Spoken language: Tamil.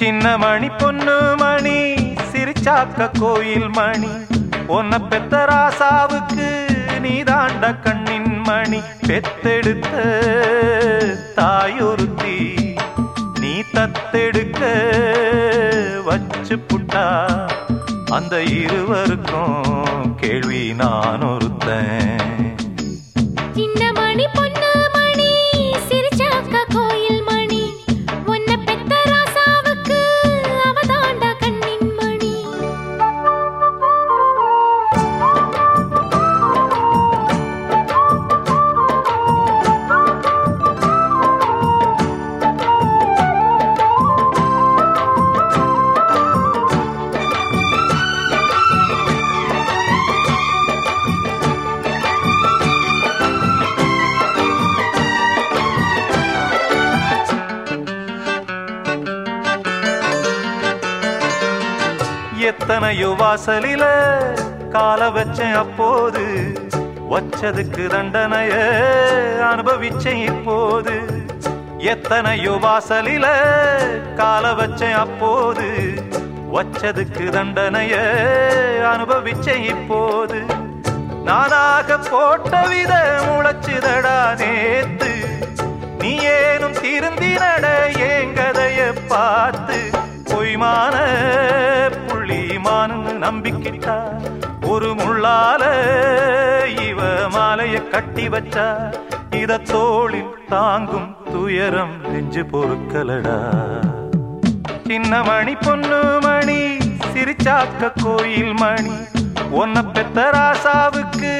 மணி பொண்ணு மணி சிரிச்சாக்க கோயில் மணி. உன்னை பெத்த ராசாவுக்கு நீ தாண்ட கண்ணின் மணி. பெத்தெடுத்த தாயொருத்தி நீ தத்தெடுக்க வச்சு புட்டா. அந்த இருவருக்கும் கேள்வி நான் ஒருத்தன் சின்ன மணி பொண்ணு எத்தனையோ வாசலில கால வச்சேன் அப்போது. வச்சதுக்கு தண்டனைய அனுபவிச்சேன் இப்போது. எத்தனையோ வாசலில கால வச்சேன் அப்போது. வச்சதுக்கு தண்டனைய அனுபவிச்சேன் இப்போது. நானாக போட்ட வித முளைச்சுதடா நேத்து. நீ ஏனும் திருந்தினட ஏங்கதைய பார்த்து. பொய்மான புள்ளிமானு நம்பிக்கிட்டா ஒரு முள்ளால இவ மாலைய கட்டி வச்சா. இத தோளில் தாங்கும் துயரம் நெஞ்சு பொறுக்கலடா. சின்ன மணி பொண்ணு மணி சிரிச்சாக்க கோயில் மணி. ஒன்ன பெத்த ராசாவுக்கு